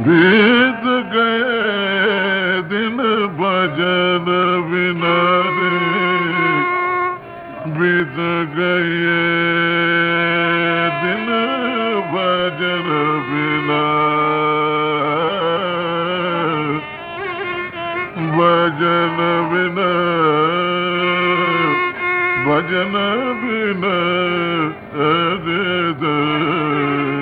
बीत गए दिन भजन बिना रे बीत गए दिन भजन बिना भजन बिना भजन बिना अरे बीत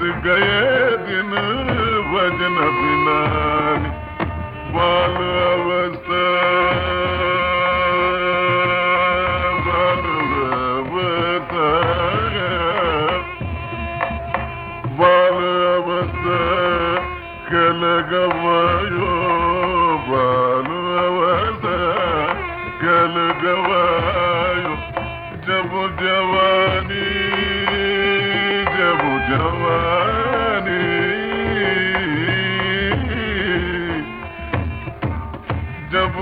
बीत गए दिन भजन बिना बाल अवस्था जवानी जब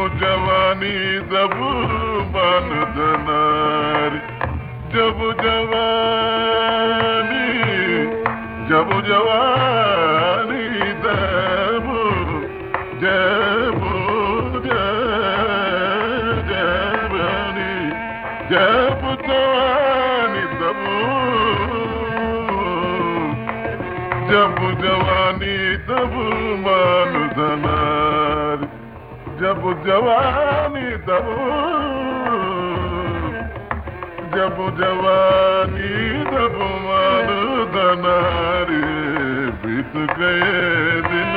बन तबू जब जवानी जब जवानी जब जवानी तब मान धनारी जब जवानी तब। जब जवानी तब मान धनारी बीत गए दिन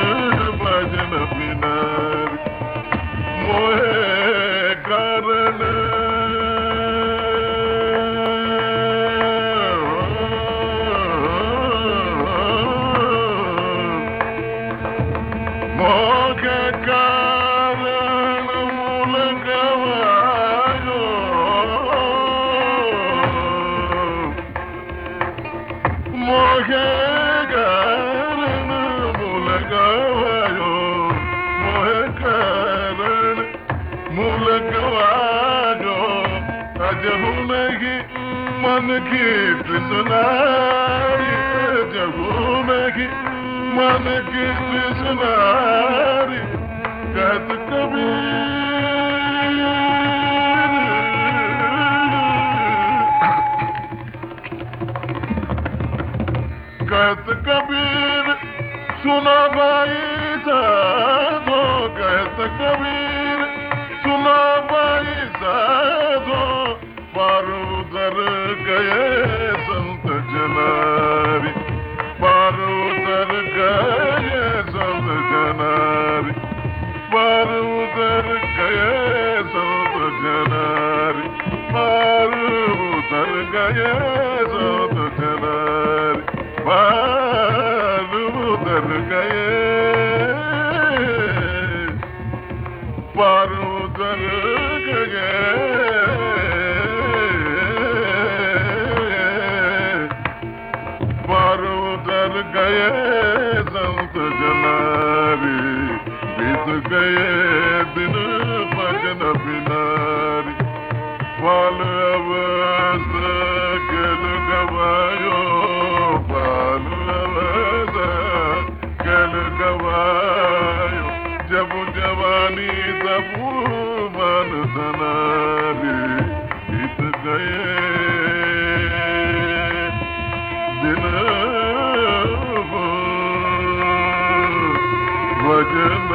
मन की तृष्णारी अजहु नहीं मन की तृष्णारी, कहत कबीर। कहत कबीर, सुनो भाई साधो कहत कबीर। उतर गए संत जनारी। पार उतर गए संत जनारी। पार उतर गए संत जनारी। पार उतर गए संत जनारी। पार उतर गए। पार उतर गए बिन मगन बिनारी पाल अवस गल गवायो पाल अवस गल गवायो जब जवानी सब मन सनारी बीत गए दिन भजन